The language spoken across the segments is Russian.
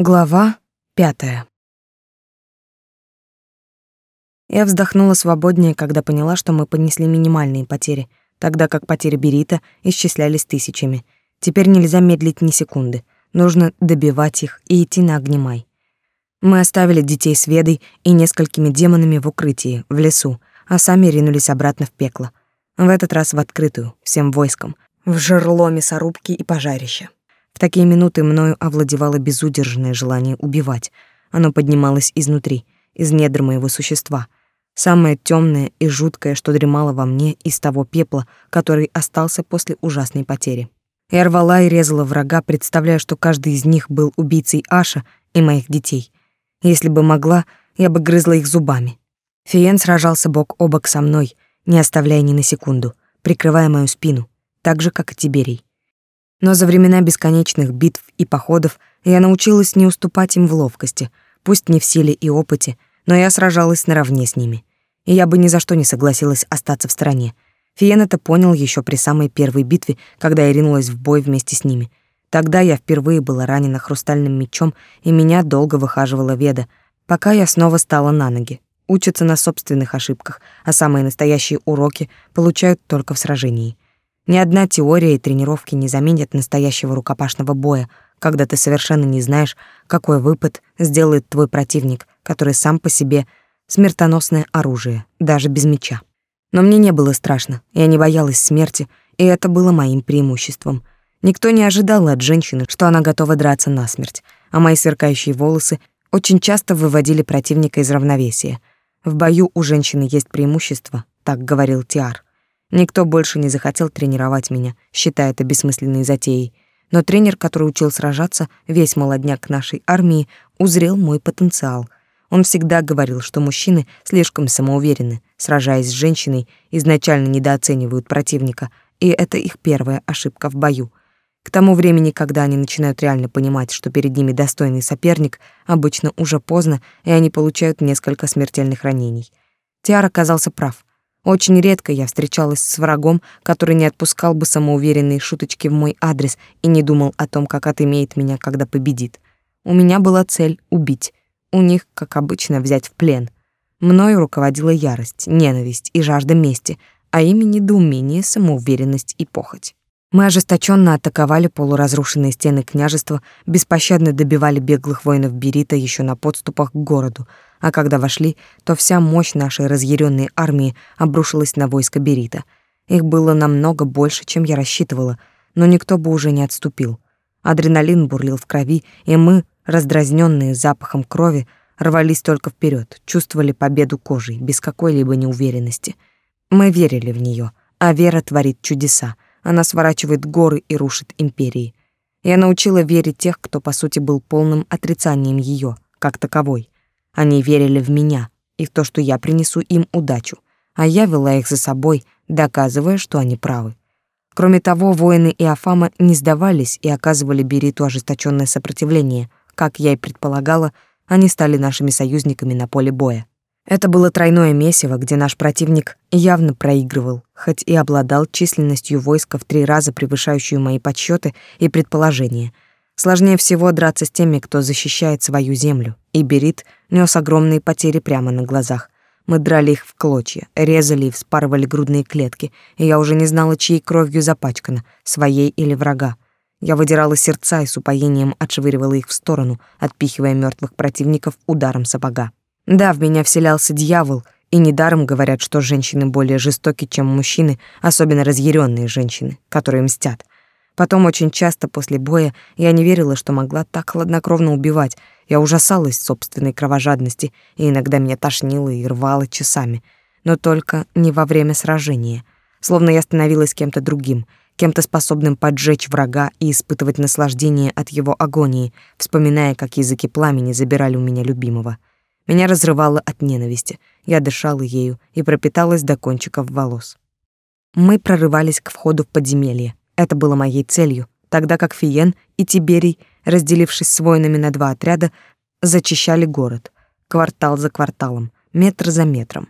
Глава пятая. Я вздохнула свободнее, когда поняла, что мы понесли минимальные потери, тогда как потери Берита исчислялись тысячами. Теперь нельзя медлить ни секунды. Нужно добивать их и идти на огнемай. Мы оставили детей с Ведой и несколькими демонами в укрытии, в лесу, а сами ринулись обратно в пекло. В этот раз в открытую, всем войском, в жерло мясорубки и пожарища. В такие минуты мною овладевало безудержное желание убивать. Оно поднималось изнутри, из недр моего существа. Самое темное и жуткое, что дремало во мне из того пепла, который остался после ужасной потери. Я рвала и резала врага, представляя, что каждый из них был убийцей Аша и моих детей. Если бы могла, я бы грызла их зубами. Фиен сражался бок о бок со мной, не оставляя ни на секунду, прикрывая мою спину, так же, как и Тиберий. Но за времена бесконечных битв и походов я научилась не уступать им в ловкости, пусть не в силе и опыте, но я сражалась наравне с ними. И я бы ни за что не согласилась остаться в стороне. Фиен это понял еще при самой первой битве, когда я ринулась в бой вместе с ними. Тогда я впервые была ранена хрустальным мечом, и меня долго выхаживала Веда, пока я снова стала на ноги. Учатся на собственных ошибках, а самые настоящие уроки получают только в сражении. Ни одна теория и тренировки не заменят настоящего рукопашного боя, когда ты совершенно не знаешь, какой выпад сделает твой противник, который сам по себе смертоносное оружие, даже без меча. Но мне не было страшно, я не боялась смерти, и это было моим преимуществом. Никто не ожидал от женщины, что она готова драться насмерть, а мои сверкающие волосы очень часто выводили противника из равновесия. В бою у женщины есть преимущество, так говорил Тиар. Никто больше не захотел тренировать меня, считая это бессмысленной затеей. Но тренер, который учил сражаться, весь молодняк нашей армии, узрел мой потенциал. Он всегда говорил, что мужчины слишком самоуверены, сражаясь с женщиной, изначально недооценивают противника, и это их первая ошибка в бою. К тому времени, когда они начинают реально понимать, что перед ними достойный соперник, обычно уже поздно, и они получают несколько смертельных ранений. Тиар оказался прав. Очень редко я встречалась с врагом, который не отпускал бы самоуверенные шуточки в мой адрес и не думал о том, как отымеет меня, когда победит. У меня была цель — убить. У них, как обычно, взять в плен. Мною руководила ярость, ненависть и жажда мести, а ими недоумение, самоуверенность и похоть. Мы ожесточенно атаковали полуразрушенные стены княжества, беспощадно добивали беглых воинов Берита еще на подступах к городу, а когда вошли, то вся мощь нашей разъяренной армии обрушилась на войско Берита. Их было намного больше, чем я рассчитывала, но никто бы уже не отступил. Адреналин бурлил в крови, и мы, раздразненные запахом крови, рвались только вперед, чувствовали победу кожей, без какой-либо неуверенности. Мы верили в нее, а вера творит чудеса. Она сворачивает горы и рушит империи. Я научила верить тех, кто, по сути, был полным отрицанием ее, как таковой. Они верили в меня и в то, что я принесу им удачу, а я вела их за собой, доказывая, что они правы. Кроме того, воины Иофама не сдавались и оказывали Бериту ожесточенное сопротивление. Как я и предполагала, они стали нашими союзниками на поле боя. Это было тройное месиво, где наш противник явно проигрывал, хоть и обладал численностью войска в три раза превышающую мои подсчеты и предположения — Сложнее всего драться с теми, кто защищает свою землю, и Берит нес огромные потери прямо на глазах. Мы драли их в клочья, резали и вспарывали грудные клетки, и я уже не знала, чьей кровью запачкана, своей или врага. Я выдирала сердца и с упоением отшвыривала их в сторону, отпихивая мертвых противников ударом сапога. Да, в меня вселялся дьявол, и недаром говорят, что женщины более жестоки, чем мужчины, особенно разъяренные женщины, которые мстят — Потом очень часто после боя я не верила, что могла так хладнокровно убивать. Я ужасалась собственной кровожадности, и иногда меня тошнило и рвало часами. Но только не во время сражения. Словно я становилась кем-то другим, кем-то способным поджечь врага и испытывать наслаждение от его агонии, вспоминая, как языки пламени забирали у меня любимого. Меня разрывало от ненависти. Я дышала ею и пропиталась до кончиков волос. Мы прорывались к входу в подземелье. Это было моей целью, тогда как Фиен и Тиберий, разделившись с воинами на два отряда, зачищали город, квартал за кварталом, метр за метром.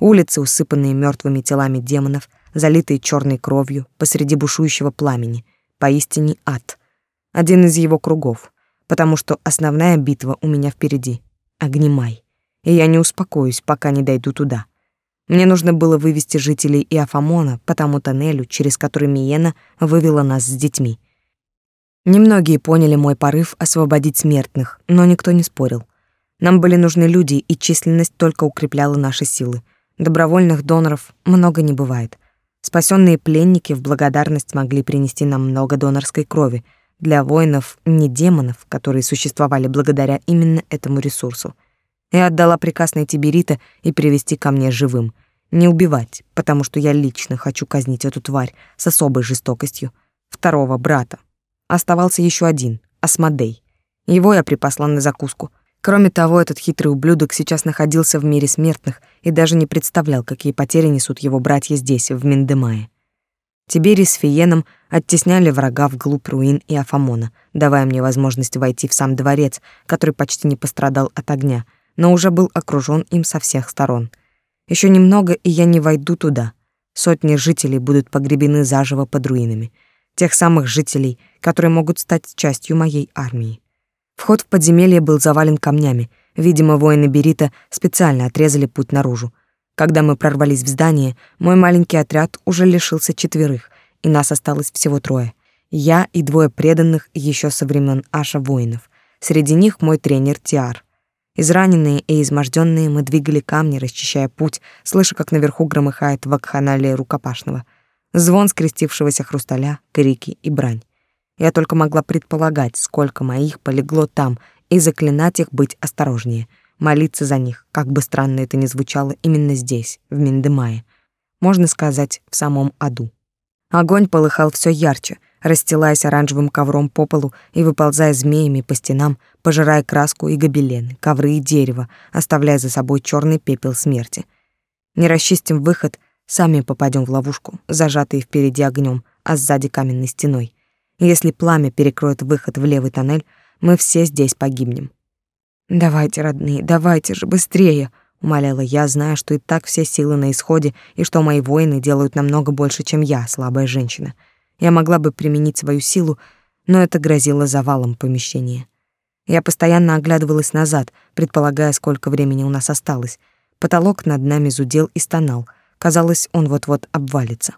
Улицы, усыпанные мертвыми телами демонов, залитые черной кровью посреди бушующего пламени, поистине ад. Один из его кругов. потому что основная битва у меня впереди — Огнемай. И я не успокоюсь, пока не дойду туда. Мне нужно было вывести жителей Иофамона по тому тоннелю, через который Миена вывела нас с детьми. Немногие поняли мой порыв освободить смертных, но никто не спорил. Нам были нужны люди, и численность только укрепляла наши силы. Добровольных доноров много не бывает. Спасенные пленники в благодарность могли принести нам много донорской крови для воинов, не демонов, которые существовали благодаря именно этому ресурсу. Я отдала приказ найти Берита и привести ко мне живым. Не убивать, потому что я лично хочу казнить эту тварь с особой жестокостью. Второго брата. Оставался еще один, Асмодей. Его я припасла на закуску — Кроме того, этот хитрый ублюдок сейчас находился в мире смертных и даже не представлял, какие потери несут его братья здесь, в Миндемае. Тиберий с Фиеном оттесняли врага вглубь руин и Афамона, давая мне возможность войти в сам дворец, который почти не пострадал от огня, но уже был окружен им со всех сторон. Еще немного, и я не войду туда. Сотни жителей будут погребены заживо под руинами. Тех самых жителей, которые могут стать частью моей армии. Вход в подземелье был завален камнями. Видимо, воины Берита специально отрезали путь наружу. Когда мы прорвались в здание, мой маленький отряд уже лишился четверых, и нас осталось всего трое. Я и двое преданных еще со времен Аша воинов. Среди них мой тренер Тиар. Израненные и изможденные мы двигали камни, расчищая путь, слыша, как наверху громыхает вакханалия рукопашного. Звон скрестившегося хрусталя, крики и брань. Я только могла предполагать, сколько моих полегло там, и заклинать их быть осторожнее, молиться за них, как бы странно это ни звучало именно здесь, в Миндемае. Можно сказать, в самом аду. Огонь полыхал все ярче, расстилаясь оранжевым ковром по полу и выползая змеями по стенам, пожирая краску и гобелены, ковры и дерево, оставляя за собой черный пепел смерти. Не расчистим выход, сами попадем в ловушку, зажатые впереди огнем, а сзади каменной стеной. Если пламя перекроет выход в левый тоннель, мы все здесь погибнем. Давайте, родные, давайте же быстрее, умоляла я, зная, что и так все силы на исходе и что мои воины делают намного больше, чем я, слабая женщина. Я могла бы применить свою силу, но это грозило завалом помещения. Я постоянно оглядывалась назад, предполагая, сколько времени у нас осталось. Потолок над нами зудел и стонал. Казалось, он вот-вот обвалится.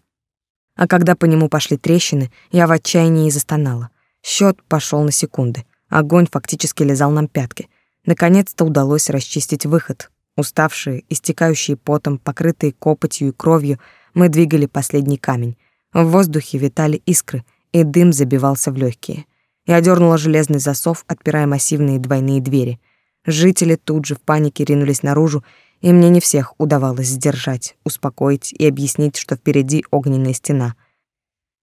А когда по нему пошли трещины, я в отчаянии застонала. Счет пошел на секунды. Огонь фактически лизал нам пятки. Наконец-то удалось расчистить выход. Уставшие, истекающие потом, покрытые копотью и кровью, мы двигали последний камень. В воздухе витали искры, и дым забивался в легкие. Я дернула железный засов, отпирая массивные двойные двери. Жители тут же в панике ринулись наружу, и мне не всех удавалось сдержать, успокоить и объяснить, что впереди огненная стена.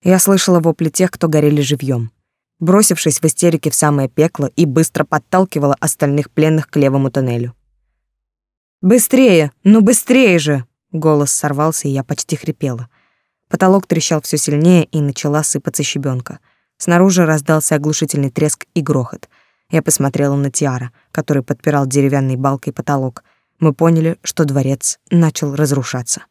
Я слышала вопли тех, кто горели живьем. Бросившись в истерике в самое пекло и быстро подталкивала остальных пленных к левому тоннелю. «Быстрее! Ну быстрее же!» Голос сорвался, и я почти хрипела. Потолок трещал все сильнее, и начала сыпаться щебенка. Снаружи раздался оглушительный треск и грохот. Я посмотрела на Тиара, который подпирал деревянной балкой потолок, мы поняли, что дворец начал разрушаться.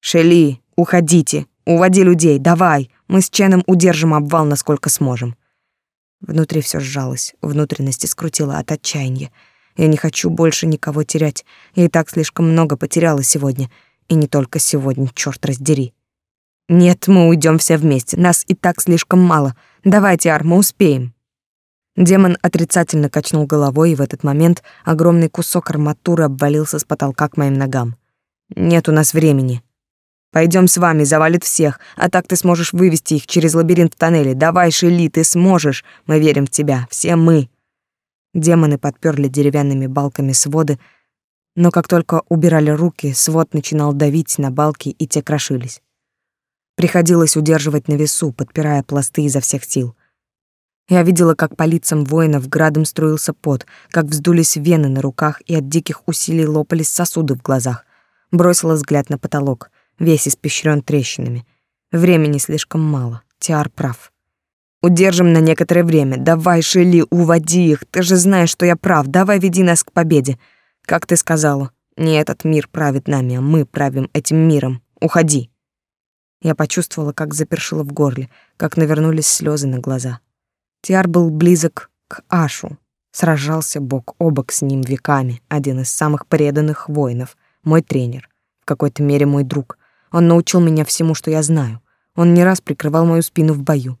«Шели, уходите! Уводи людей, давай! Мы с Ченом удержим обвал, насколько сможем!» Внутри все сжалось, внутренности скрутило от отчаяния. Я не хочу больше никого терять. Я и так слишком много потеряла сегодня. И не только сегодня, черт раздери. Нет, мы уйдем все вместе. Нас и так слишком мало. Давайте, Ар, мы успеем. Демон отрицательно качнул головой, и в этот момент огромный кусок арматуры обвалился с потолка к моим ногам. «Нет у нас времени. Пойдем с вами, завалит всех, а так ты сможешь вывести их через лабиринт в тоннеле. Давай, Шели, ты сможешь. Мы верим в тебя, все мы». Демоны подперли деревянными балками своды, но как только убирали руки, свод начинал давить на балки, и те крошились. Приходилось удерживать на весу, подпирая пласты изо всех сил — я видела, как по лицам воинов градом струился пот, как вздулись вены на руках и от диких усилий лопались сосуды в глазах. Бросила взгляд на потолок, весь испещрен трещинами. Времени слишком мало, Тиар прав. Удержим на некоторое время. Давай, Шели, уводи их. Ты же знаешь, что я прав. Давай веди нас к победе. Как ты сказала, не этот мир правит нами, а мы правим этим миром. Уходи. Я почувствовала, как запершило в горле, как навернулись слезы на глаза. Тиар был близок к Ашу. Сражался бок о бок с ним веками, один из самых преданных воинов, мой тренер, в какой-то мере мой друг. Он научил меня всему, что я знаю. Он не раз прикрывал мою спину в бою.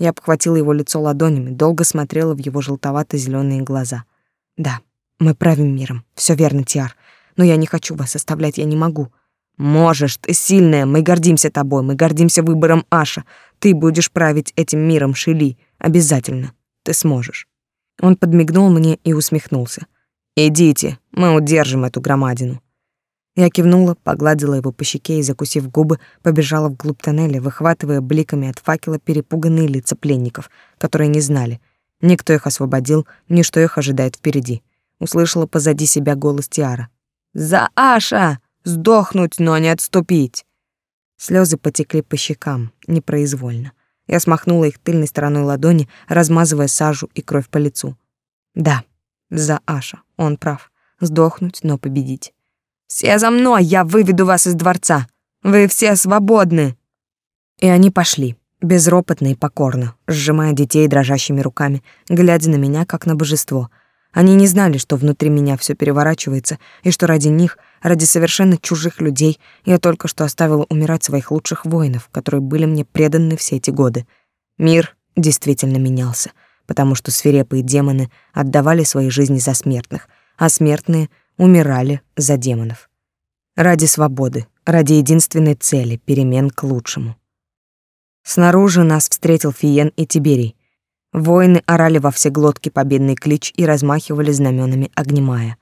Я обхватила его лицо ладонями, долго смотрела в его желтовато зеленые глаза. Да, мы правим миром. Все верно, Тиар. Но я не хочу вас оставлять, я не могу. Можешь, ты сильная, мы гордимся тобой, мы гордимся выбором Аша. Ты будешь править этим миром, Шили, обязательно. Ты сможешь. Он подмигнул мне и усмехнулся. Идите, мы удержим эту громадину. Я кивнула, погладила его по щеке и, закусив губы, побежала вглубь тоннеля, выхватывая бликами от факела перепуганные лица пленников, которые не знали. Никто их освободил, ни что их ожидает впереди. Услышала позади себя голос Тиара. «За Аша! Сдохнуть, но не отступить!» Слезы потекли по щекам, непроизвольно. Я смахнула их тыльной стороной ладони, размазывая сажу и кровь по лицу. Да, за Аша, он прав. Сдохнуть, но победить. Все за мной, я выведу вас из дворца. Вы все свободны. И они пошли, безропотно и покорно, сжимая детей дрожащими руками, глядя на меня как на божество. Они не знали, что внутри меня все переворачивается, и что ради них, ради совершенно чужих людей, я только что оставила умирать своих лучших воинов, которые были мне преданы все эти годы. Мир действительно менялся, потому что свирепые демоны отдавали свои жизни за смертных, а смертные — умирали за демонов. Ради свободы, ради единственной цели — перемен к лучшему. Снаружи нас встретил Фиен и Тиберий. Воины орали во все глотки победный клич и размахивали знаменами огнемая.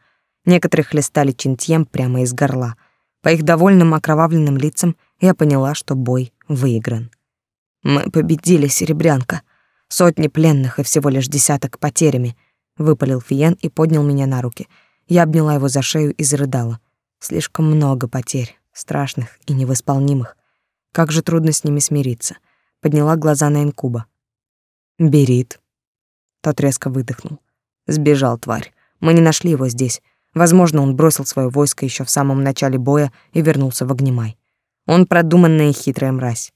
Некоторые хлестали чинтьем прямо из горла. По их довольным окровавленным лицам я поняла, что бой выигран. «Мы победили, Серебрянка. Сотни пленных и всего лишь десяток потерями», — выпалил Фиен и поднял меня на руки — я обняла его за шею и зарыдала. Слишком много потерь, страшных и невосполнимых. Как же трудно с ними смириться. Подняла глаза на инкуба. «Берит». Тот резко выдохнул. Сбежал, тварь. Мы не нашли его здесь. Возможно, он бросил свое войско еще в самом начале боя и вернулся в Огнемай. Он продуманная и хитрая мразь.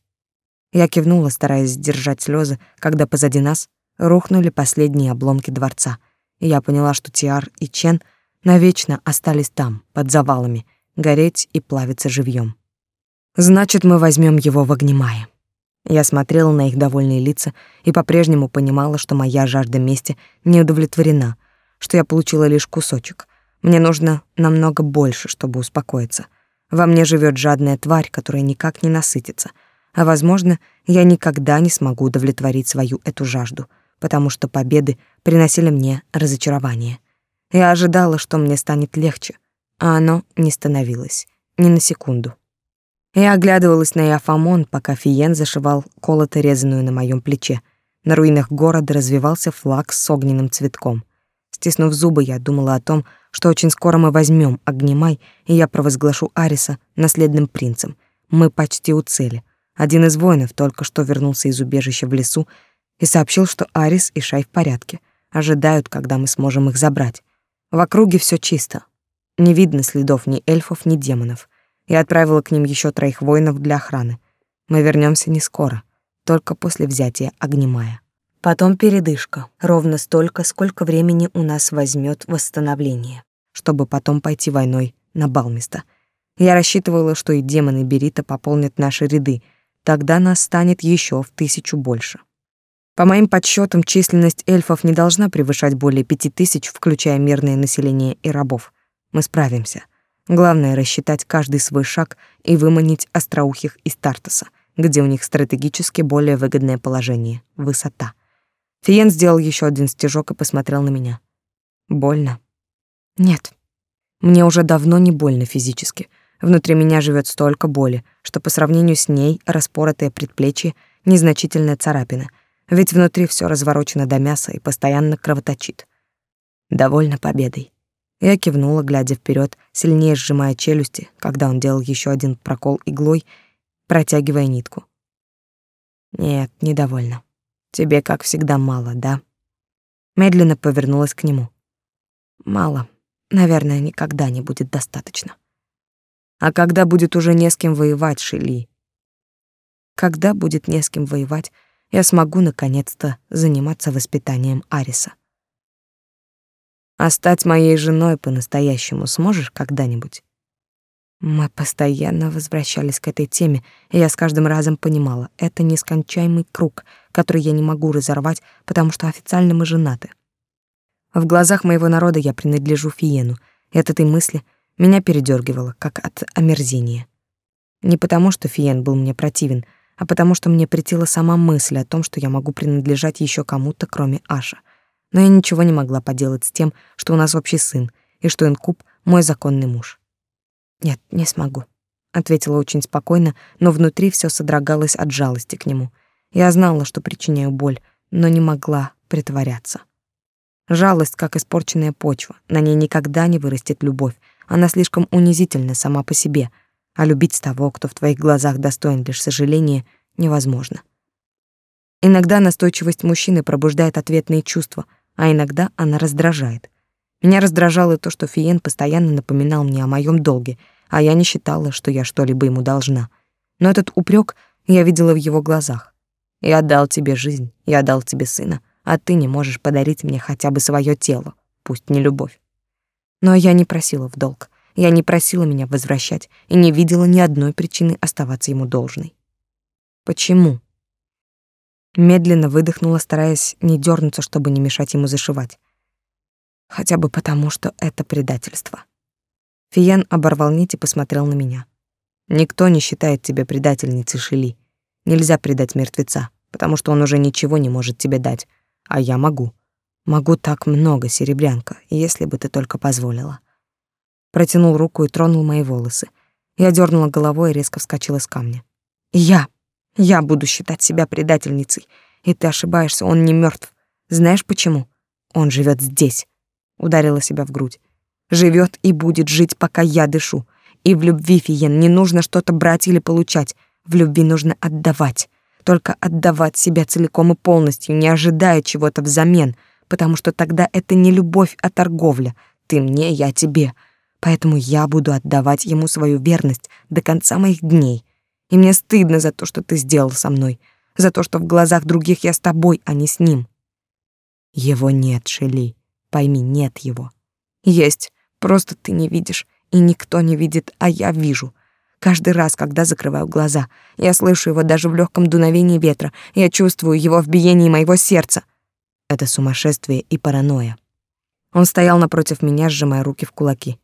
Я кивнула, стараясь сдержать слезы, когда позади нас рухнули последние обломки дворца. И я поняла, что Тиар и Чен — навечно остались там, под завалами, гореть и плавиться живьем. Значит, мы возьмем его в огнемае. Я смотрела на их довольные лица и по-прежнему понимала, что моя жажда мести не удовлетворена, что я получила лишь кусочек. Мне нужно намного больше, чтобы успокоиться. Во мне живет жадная тварь, которая никак не насытится. А, возможно, я никогда не смогу удовлетворить свою эту жажду, потому что победы приносили мне разочарование. Я ожидала, что мне станет легче, а оно не становилось, ни на секунду. Я оглядывалась на Иофамон, пока Фиен зашивал колото резаную на моем плече. На руинах города развивался флаг с огненным цветком. Стиснув зубы, я думала о том, что очень скоро мы возьмем Огнемай, и я провозглашу Ариса наследным принцем. Мы почти у цели. Один из воинов только что вернулся из убежища в лесу и сообщил, что Арис и Шай в порядке, ожидают, когда мы сможем их забрать. В округе все чисто. Не видно следов ни эльфов, ни демонов. Я отправила к ним еще троих воинов для охраны. Мы вернемся не скоро, только после взятия Огнемая. Потом передышка, ровно столько, сколько времени у нас возьмет восстановление, чтобы потом пойти войной на Балмиста. Я рассчитывала, что и демоны Берита пополнят наши ряды, тогда нас станет еще в тысячу больше. По моим подсчетам, численность эльфов не должна превышать более пяти тысяч, включая мирное население и рабов. Мы справимся. Главное — рассчитать каждый свой шаг и выманить остроухих из Тартаса, где у них стратегически более выгодное положение — высота. Фиен сделал еще один стежок и посмотрел на меня. Больно? Нет. Мне уже давно не больно физически. Внутри меня живет столько боли, что по сравнению с ней распоротое предплечье — незначительная царапина — ведь внутри все разворочено до мяса и постоянно кровоточит. Довольно победой. Я кивнула, глядя вперед, сильнее сжимая челюсти, когда он делал еще один прокол иглой, протягивая нитку. Нет, недовольна. Тебе, как всегда, мало, да? Медленно повернулась к нему. Мало. Наверное, никогда не будет достаточно. А когда будет уже не с кем воевать, Шили? Когда будет не с кем воевать, я смогу наконец-то заниматься воспитанием Ариса. А стать моей женой по-настоящему сможешь когда-нибудь? Мы постоянно возвращались к этой теме, и я с каждым разом понимала, это нескончаемый круг, который я не могу разорвать, потому что официально мы женаты. В глазах моего народа я принадлежу Фиену, и от этой мысли меня передергивало, как от омерзения. Не потому, что Фиен был мне противен, а потому что мне претила сама мысль о том, что я могу принадлежать еще кому-то, кроме Аша. Но я ничего не могла поделать с тем, что у нас общий сын, и что Инкуб — мой законный муж. Нет, не смогу, ответила очень спокойно, но внутри все содрогалось от жалости к нему. Я знала, что причиняю боль, но не могла притворяться. Жалость, как испорченная почва, на ней никогда не вырастет любовь. Она слишком унизительна сама по себе, а любить того, кто в твоих глазах достоин лишь сожаления, невозможно. Иногда настойчивость мужчины пробуждает ответные чувства, а иногда она раздражает. Меня раздражало то, что Фиен постоянно напоминал мне о моем долге, а я не считала, что я что-либо ему должна. Но этот упрек я видела в его глазах. Я отдал тебе жизнь, я отдал тебе сына, а ты не можешь подарить мне хотя бы свое тело, пусть не любовь. Но я не просила в долг. Я не просила меня возвращать и не видела ни одной причины оставаться ему должной. Почему? Медленно выдохнула, стараясь не дернуться, чтобы не мешать ему зашивать хотя бы потому, что это предательство. Фиен оборвал нить и посмотрел на меня. Никто не считает тебя предательницей, Шили. Нельзя предать мертвеца, потому что он уже ничего не может тебе дать, а я могу. Могу так много, серебрянка, если бы ты только позволила. Протянул руку и тронул мои волосы. Я дернула головой и резко вскочила с камня. Я, я буду считать себя предательницей, и ты ошибаешься, он не мертв. Знаешь почему? Он живет здесь, ударила себя в грудь. Живет и будет жить, пока я дышу. И в любви, Фиен, не нужно что-то брать или получать. В любви нужно отдавать. Только отдавать себя целиком и полностью, не ожидая чего-то взамен, потому что тогда это не любовь, а торговля. Ты мне, я тебе. Поэтому я буду отдавать ему свою верность до конца моих дней. И мне стыдно за то, что ты сделал со мной, за то, что в глазах других я с тобой, а не с ним. Его нет, Шели. Пойми, нет его. Есть, просто ты не видишь, и никто не видит, а я вижу. Каждый раз, когда закрываю глаза, я слышу его даже в легком дуновении ветра, я чувствую его в биении моего сердца. Это сумасшествие и паранойя. Он стоял напротив меня, сжимая руки в кулаки.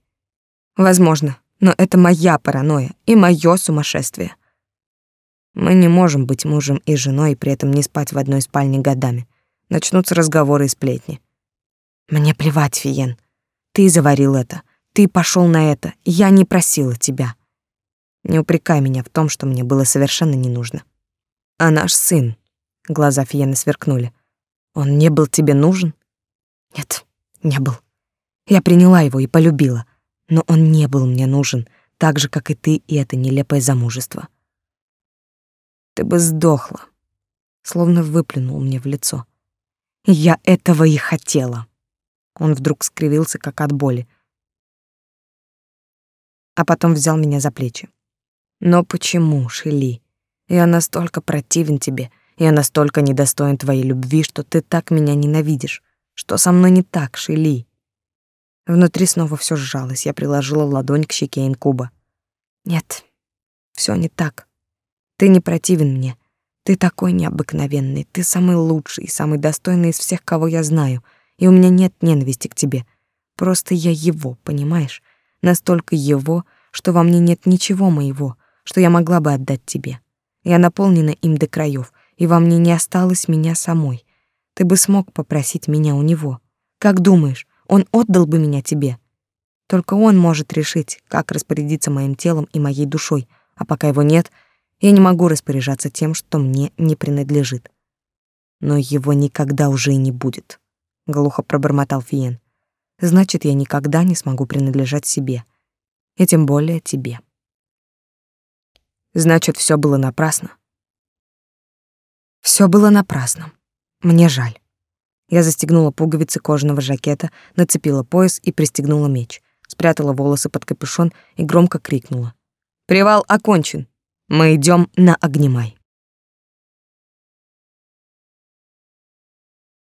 Возможно, но это моя паранойя и моё сумасшествие. Мы не можем быть мужем и женой и при этом не спать в одной спальне годами. Начнутся разговоры и сплетни. Мне плевать, Фиен. Ты заварил это. Ты пошел на это. Я не просила тебя. Не упрекай меня в том, что мне было совершенно не нужно. А наш сын, глаза Фиена сверкнули. Он не был тебе нужен? Нет, не был. Я приняла его и полюбила, но он не был мне нужен, так же как и ты и это нелепое замужество. Ты бы сдохла, словно выплюнул мне в лицо. Я этого и хотела. Он вдруг скривился, как от боли. А потом взял меня за плечи. Но почему, Шили? Я настолько противен тебе, я настолько недостоин твоей любви, что ты так меня ненавидишь. Что со мной не так, Шили? Внутри снова все сжалось. Я приложила ладонь к щеке инкуба. Нет, все не так. Ты не противен мне. Ты такой необыкновенный. Ты самый лучший, самый достойный из всех, кого я знаю — и у меня нет ненависти к тебе. Просто я его, понимаешь? Настолько его, что во мне нет ничего моего, что я могла бы отдать тебе. Я наполнена им до краев, и во мне не осталось меня самой. Ты бы смог попросить меня у него. Как думаешь, он отдал бы меня тебе? Только он может решить, как распорядиться моим телом и моей душой, а пока его нет, я не могу распоряжаться тем, что мне не принадлежит. Но его никогда уже и не будет глухо пробормотал Фиен. Значит, я никогда не смогу принадлежать себе, и тем более тебе. Значит, все было напрасно. Все было напрасно. Мне жаль. Я застегнула пуговицы кожаного жакета, нацепила пояс и пристегнула меч, спрятала волосы под капюшон и громко крикнула: "Привал окончен. Мы идем на Огнемай".